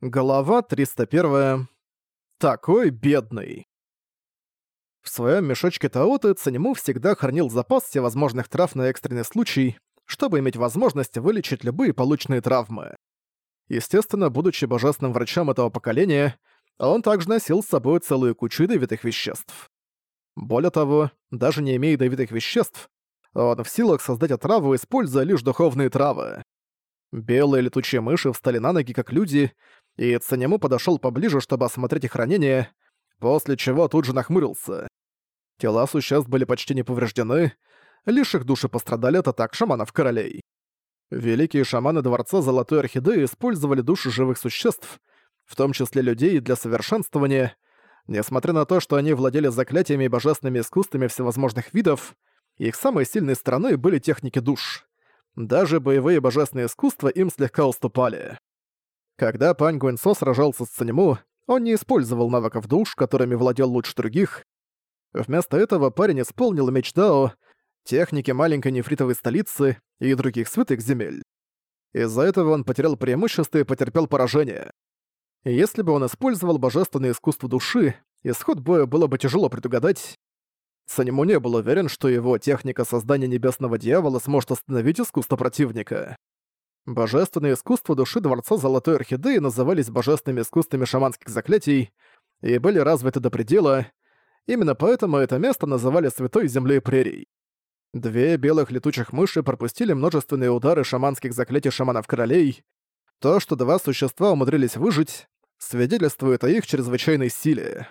Глава 301. Такой бедный. В своем мешочке Таоты Цанему всегда хранил запас всевозможных трав на экстренный случай, чтобы иметь возможность вылечить любые полученные травмы. Естественно, будучи божественным врачом этого поколения, он также носил с собой целую кучу ядовитых веществ. Более того, даже не имея ядовитых веществ, он в силах создать отраву, используя лишь духовные травы. Белые летучие мыши встали на ноги, как люди, и Цанему подошёл поближе, чтобы осмотреть их ранения, после чего тут же нахмурился. Тела существ были почти не повреждены, лишь их души пострадали от атак шаманов-королей. Великие шаманы Дворца Золотой Орхидеи использовали души живых существ, в том числе людей, для совершенствования. Несмотря на то, что они владели заклятиями и божественными искусствами всевозможных видов, их самой сильной стороной были техники душ. Даже боевые божественные искусства им слегка уступали. Когда Пань Гуэнсо сражался с Цанему, он не использовал навыков душ, которыми владел лучше других. Вместо этого парень исполнил меч Дао, техники маленькой нефритовой столицы и других святых земель. Из-за этого он потерял преимущество и потерпел поражение. если бы он использовал божественное искусство души, исход боя было бы тяжело предугадать. Санему не был уверен, что его техника создания небесного дьявола сможет остановить искусство противника. Божественные искусства души Дворца Золотой Орхидеи назывались божественными искусствами шаманских заклятий и были развиты до предела, именно поэтому это место называли Святой Землей Прерий. Две белых летучих мыши пропустили множественные удары шаманских заклятий шаманов-королей. То, что два существа умудрились выжить, свидетельствует о их чрезвычайной силе.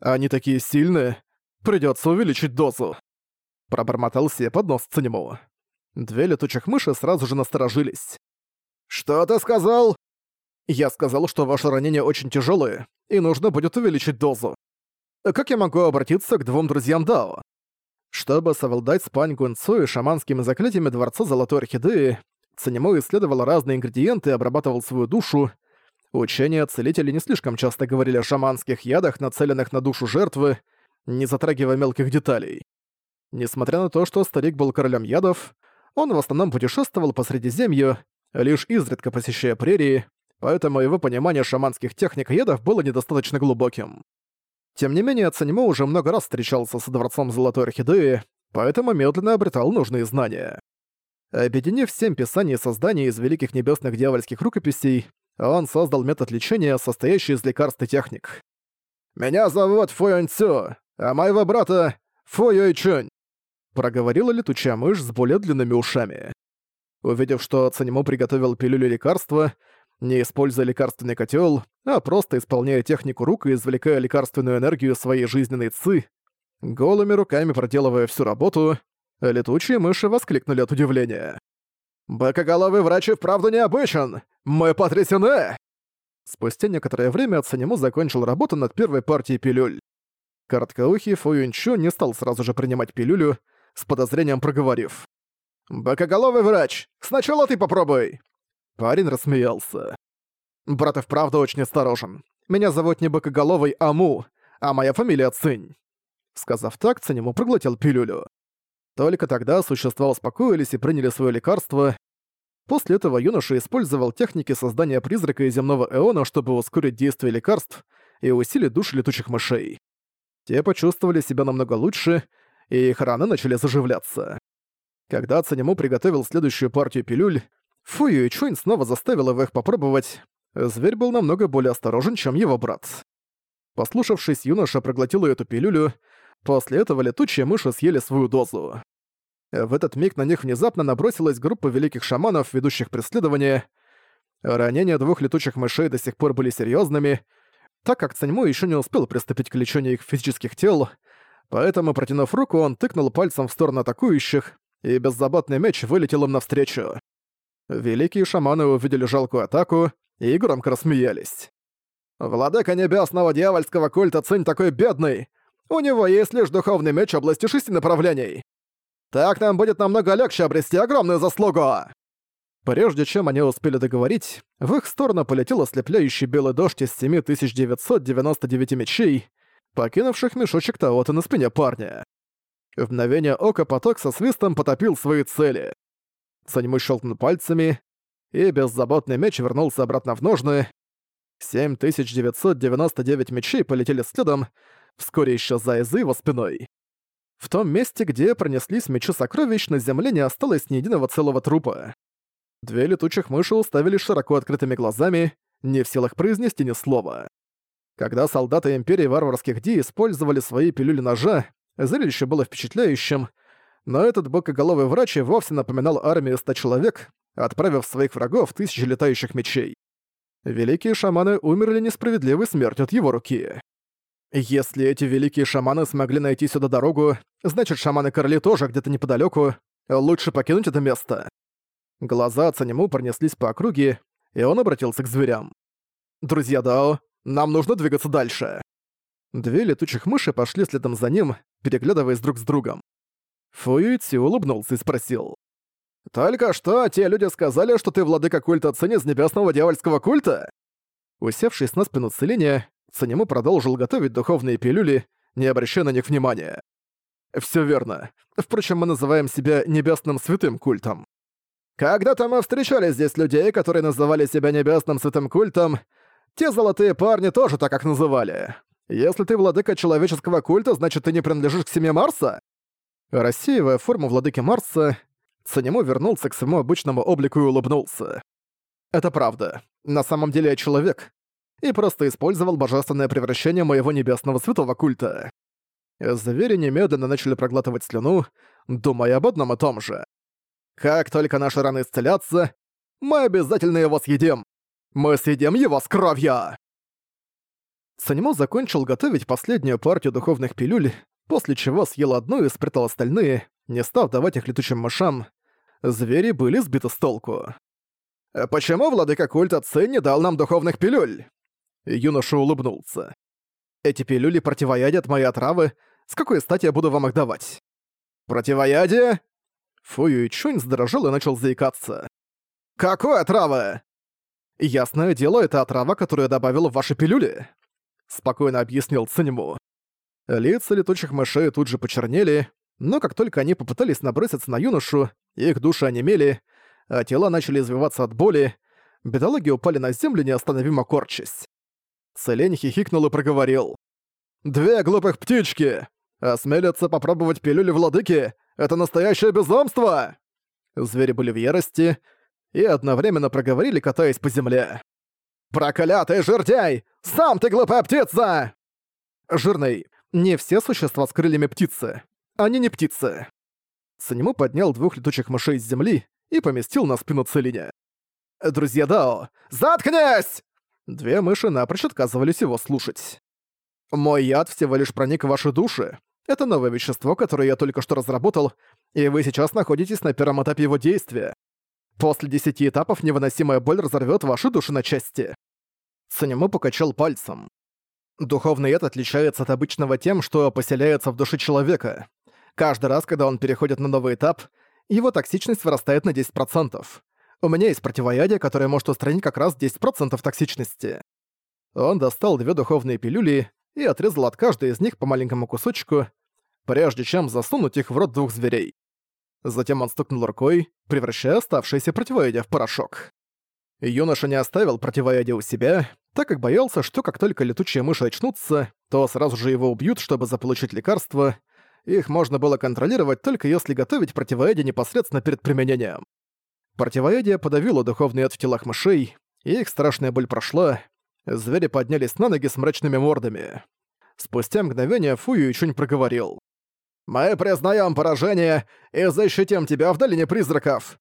Они такие сильные, придётся увеличить дозу. Пробормотал себе под нос Цинему. Две летучих мыши сразу же насторожились. «Что ты сказал?» «Я сказал, что ваши ранения очень тяжелые, и нужно будет увеличить дозу. Как я могу обратиться к двум друзьям Дао?» Чтобы совладать с Пань Гунцу и шаманскими заклятиями Дворца Золотой Орхидеи, Цанему исследовал разные ингредиенты и обрабатывал свою душу. Учения целителей не слишком часто говорили о шаманских ядах, нацеленных на душу жертвы, не затрагивая мелких деталей. Несмотря на то, что старик был королем ядов, он в основном путешествовал по Средиземью, лишь изредка посещая прерии, поэтому его понимание шаманских техник ядов было недостаточно глубоким. Тем не менее, Цанимо уже много раз встречался со Дворцом Золотой Орхидеи, поэтому медленно обретал нужные знания. Объединив семь писаний и созданий из великих небесных дьявольских рукописей, он создал метод лечения, состоящий из лекарств и техник. «Меня зовут Фу Юньцю, а моего брата Фу Юйчунь проговорила летучая мышь с более длинными ушами. Увидев, что Цанимо приготовил пилюлю лекарства, не используя лекарственный котел, а просто исполняя технику рук и извлекая лекарственную энергию своей жизненной ци, голыми руками проделывая всю работу, летучие мыши воскликнули от удивления. «Быкоголовый врач и вправду необычен! Мы потрясены!» Спустя некоторое время Цанему закончил работу над первой партией пилюль. Короткоухий Фу Юнчу не стал сразу же принимать пилюлю, с подозрением проговорив. «Бокоголовый врач! Сначала ты попробуй!» Парень рассмеялся. «Брат и вправду очень осторожен. Меня зовут не Бокоголовый, а Му, а моя фамилия Цинь». Сказав так, Цинь ему проглотил пилюлю. Только тогда существа успокоились и приняли свое лекарство. После этого юноша использовал техники создания призрака и земного эона, чтобы ускорить действие лекарств и усилить души летучих мышей. Те почувствовали себя намного лучше и их раны начали заживляться. Когда Цанему приготовил следующую партию пилюль, Фую и Чунь снова заставил их попробовать. Зверь был намного более осторожен, чем его брат. Послушавшись, юноша проглотил эту пилюлю, после этого летучие мыши съели свою дозу. В этот миг на них внезапно набросилась группа великих шаманов, ведущих преследование. Ранения двух летучих мышей до сих пор были серьезными, так как Цаньму еще не успел приступить к лечению их физических тел, Поэтому, протянув руку, он тыкнул пальцем в сторону атакующих, и беззаботный меч вылетел им навстречу. Великие шаманы увидели жалкую атаку и громко рассмеялись. «Владыка небесного дьявольского культа Цинь такой бедный! У него есть лишь духовный меч области шести направлений! Так нам будет намного легче обрести огромную заслугу!» Прежде чем они успели договорить, в их сторону полетел ослепляющий белый дождь из 7999 мечей, покинувших мешочек Таота на спине парня. В мгновение ока поток со свистом потопил свои цели. Саньму щелкнул пальцами, и беззаботный меч вернулся обратно в ножны. 7999 мечей полетели следом, вскоре исчезая за его спиной. В том месте, где пронеслись мечи сокровищ, на земле не осталось ни единого целого трупа. Две летучих мыши уставились широко открытыми глазами, не в силах произнести ни слова. Когда солдаты Империи Варварских Ди использовали свои пилюли ножа, зрелище было впечатляющим, но этот бокоголовый врач и вовсе напоминал армию ста человек, отправив своих врагов тысячи летающих мечей. Великие шаманы умерли несправедливой смертью от его руки. Если эти великие шаманы смогли найти сюда дорогу, значит шаманы-короли тоже где-то неподалеку. Лучше покинуть это место. Глаза Цанему пронеслись по округе, и он обратился к зверям. «Друзья Дао, нам нужно двигаться дальше». Две летучих мыши пошли следом за ним, переглядываясь друг с другом. Фуюйци улыбнулся и спросил. «Только что те люди сказали, что ты владыка культа Цинь из небесного дьявольского культа?» Усевшись на спину Целиния, Цанему продолжил готовить духовные пилюли, не обращая на них внимания. «Всё верно. Впрочем, мы называем себя небесным святым культом. Когда-то мы встречали здесь людей, которые называли себя небесным святым культом. Те золотые парни тоже так как называли. Если ты владыка человеческого культа, значит, ты не принадлежишь к семье Марса?» Рассеивая форму владыки Марса, Цанему вернулся к своему обычному облику и улыбнулся. «Это правда. На самом деле я человек, и просто использовал божественное превращение моего небесного святого культа. Звери немедленно начали проглатывать слюну, думая об одном и том же. Как только наши раны исцелятся, мы обязательно его съедим. Мы съедим его с кровью!» Санимо закончил готовить последнюю партию духовных пилюль, после чего съел одну и спрятал остальные, не став давать их летучим мышам. Звери были сбиты с толку. «Почему владыка культа Цинь не дал нам духовных пилюль?» Юноша улыбнулся. «Эти пилюли противоядят мои отравы. С какой стати я буду вам их давать?» «Противоядие?» Фу Юйчунь задрожал и начал заикаться. «Какой отравы?» «Ясное дело, это отрава, которую я добавил в ваши пилюли», — спокойно объяснил Циньму. Лица летучих мышей тут же почернели, но как только они попытались наброситься на юношу, их души онемели, а тела начали извиваться от боли, бедолаги упали на землю, неостановимо корчась. Целень хихикнул и проговорил. «Две глупых птички! Осмелятся попробовать пилюли владыки! Это настоящее безумство!» Звери были в ярости и одновременно проговорили, катаясь по земле. «Проклятый жердяй! Сам ты глупая птица!» «Жирный, не все существа с крыльями птицы. Они не птицы». Санему поднял двух летучих мышей с земли и поместил на спину Целиня. «Друзья Дао, заткнись!» Две мыши напрочь отказывались его слушать. «Мой яд всего лишь проник в ваши души. Это новое вещество, которое я только что разработал, и вы сейчас находитесь на первом этапе его действия. После десяти этапов невыносимая боль разорвет ваши души на части». Санему покачал пальцем. Духовный яд отличается от обычного тем, что поселяется в душе человека. Каждый раз, когда он переходит на новый этап, его токсичность вырастает на 10%. У меня есть противоядие, которое может устранить как раз 10% токсичности. Он достал две духовные пилюли и отрезал от каждой из них по маленькому кусочку, прежде чем засунуть их в рот двух зверей. Затем он стукнул рукой, превращая оставшееся противоядие в порошок. Юноша не оставил противоядие у себя, так как боялся, что как только летучие мыши очнутся, то сразу же его убьют, чтобы заполучить лекарство. Их можно было контролировать только если готовить противоядие непосредственно перед применением. Противоядие подавило духовный яд в телах мышей, и их страшная боль прошла. Звери поднялись на ноги с мрачными мордами. Спустя мгновение Фу Юйчунь проговорил. «Мы признаем поражение и защитим тебя в долине призраков.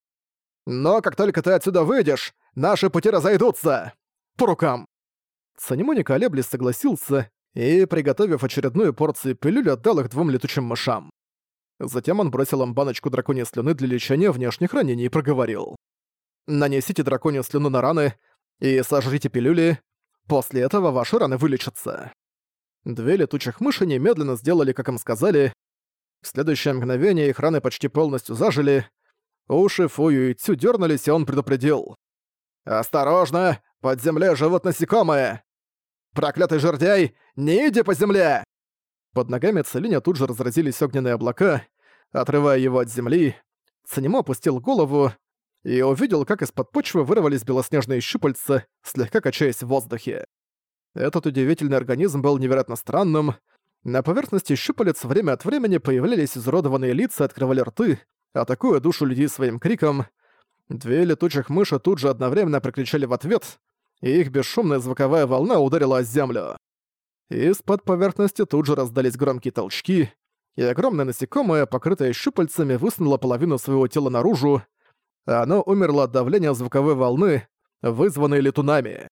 Но как только ты отсюда выйдешь, наши пути разойдутся. По рукам!» Санему не колеблясь согласился и, приготовив очередную порцию пилюль, отдал их двум летучим мышам. Затем он бросил им баночку драконьей слюны для лечения внешних ранений и проговорил. «Нанесите драконью слюну на раны и сожрите пилюли. После этого ваши раны вылечатся». Две летучих мыши немедленно сделали, как им сказали. В следующее мгновение их раны почти полностью зажили. Уши Фую и Цю дернулись, и он предупредил. «Осторожно! Под землей живут насекомые! Проклятый жердяй, не иди по земле!» Под ногами Целиня тут же разразились огненные облака, отрывая его от земли. Цанимо опустил голову и увидел, как из-под почвы вырвались белоснежные щупальца, слегка качаясь в воздухе. Этот удивительный организм был невероятно странным. На поверхности щупалец время от времени появлялись изуродованные лица открывали рты, атакуя душу людей своим криком. Две летучих мыши тут же одновременно прокричали в ответ, и их бесшумная звуковая волна ударила о землю. Из-под поверхности тут же раздались громкие толчки, и огромное насекомое, покрытое щупальцами, высунуло половину своего тела наружу. Оно умерло от давления звуковой волны, вызванной летунами.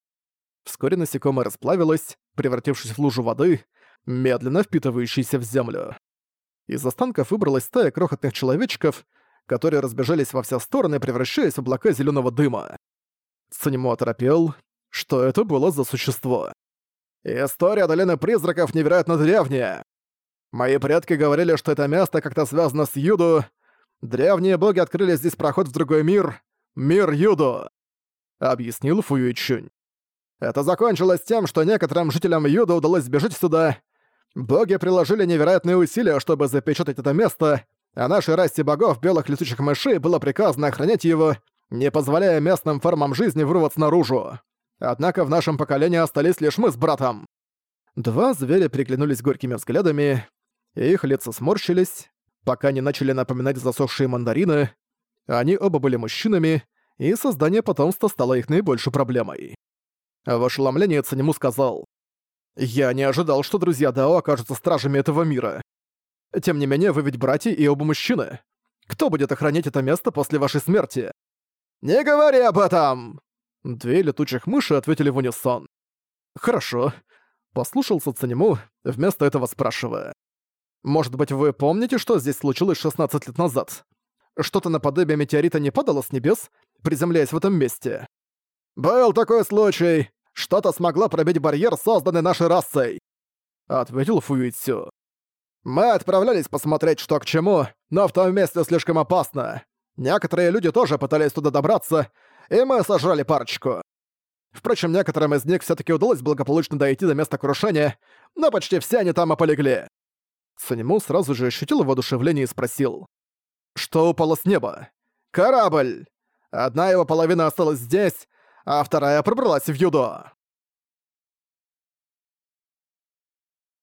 Вскоре насекомое расплавилось, превратившись в лужу воды, медленно впитывающейся в землю. Из останков выбралась стая крохотных человечков, которые разбежались во все стороны, превращаясь в облака зеленого дыма. Цанему оторопел, что это было за существо. «История долины призраков невероятно древняя. Мои предки говорили, что это место как-то связано с Юду. Древние боги открыли здесь проход в другой мир. Мир Юду», — объяснил Фуюичунь. Это закончилось тем, что некоторым жителям Юда удалось сбежать сюда. Боги приложили невероятные усилия, чтобы запечатать это место, а нашей расе богов белых летучих мышей было приказано охранять его, не позволяя местным формам жизни вырваться наружу. Однако в нашем поколении остались лишь мы с братом. Два зверя переглянулись горькими взглядами, и их лица сморщились, пока не начали напоминать засохшие мандарины. Они оба были мужчинами, и создание потомства стало их наибольшей проблемой. В ошеломлении Цанему сказал, «Я не ожидал, что друзья Дао окажутся стражами этого мира. Тем не менее, вы ведь братья и оба мужчины. Кто будет охранять это место после вашей смерти?» «Не говори об этом!» Две летучих мыши ответили в унисон. «Хорошо», — послушался Цанему, вместо этого спрашивая. Может быть, вы помните, что здесь случилось 16 лет назад? Что-то наподобие метеорита не падало с небес, приземляясь в этом месте. «Был такой случай. Что-то смогло пробить барьер, созданный нашей расой», — ответил Фуюйцю. «Мы отправлялись посмотреть, что к чему, но в том месте слишком опасно. Некоторые люди тоже пытались туда добраться, и мы сожрали парочку. Впрочем, некоторым из них все таки удалось благополучно дойти до места крушения, но почти все они там и полегли. Санему сразу же ощутил воодушевление и спросил. «Что упало с неба?» «Корабль! Одна его половина осталась здесь, а вторая пробралась в юдо».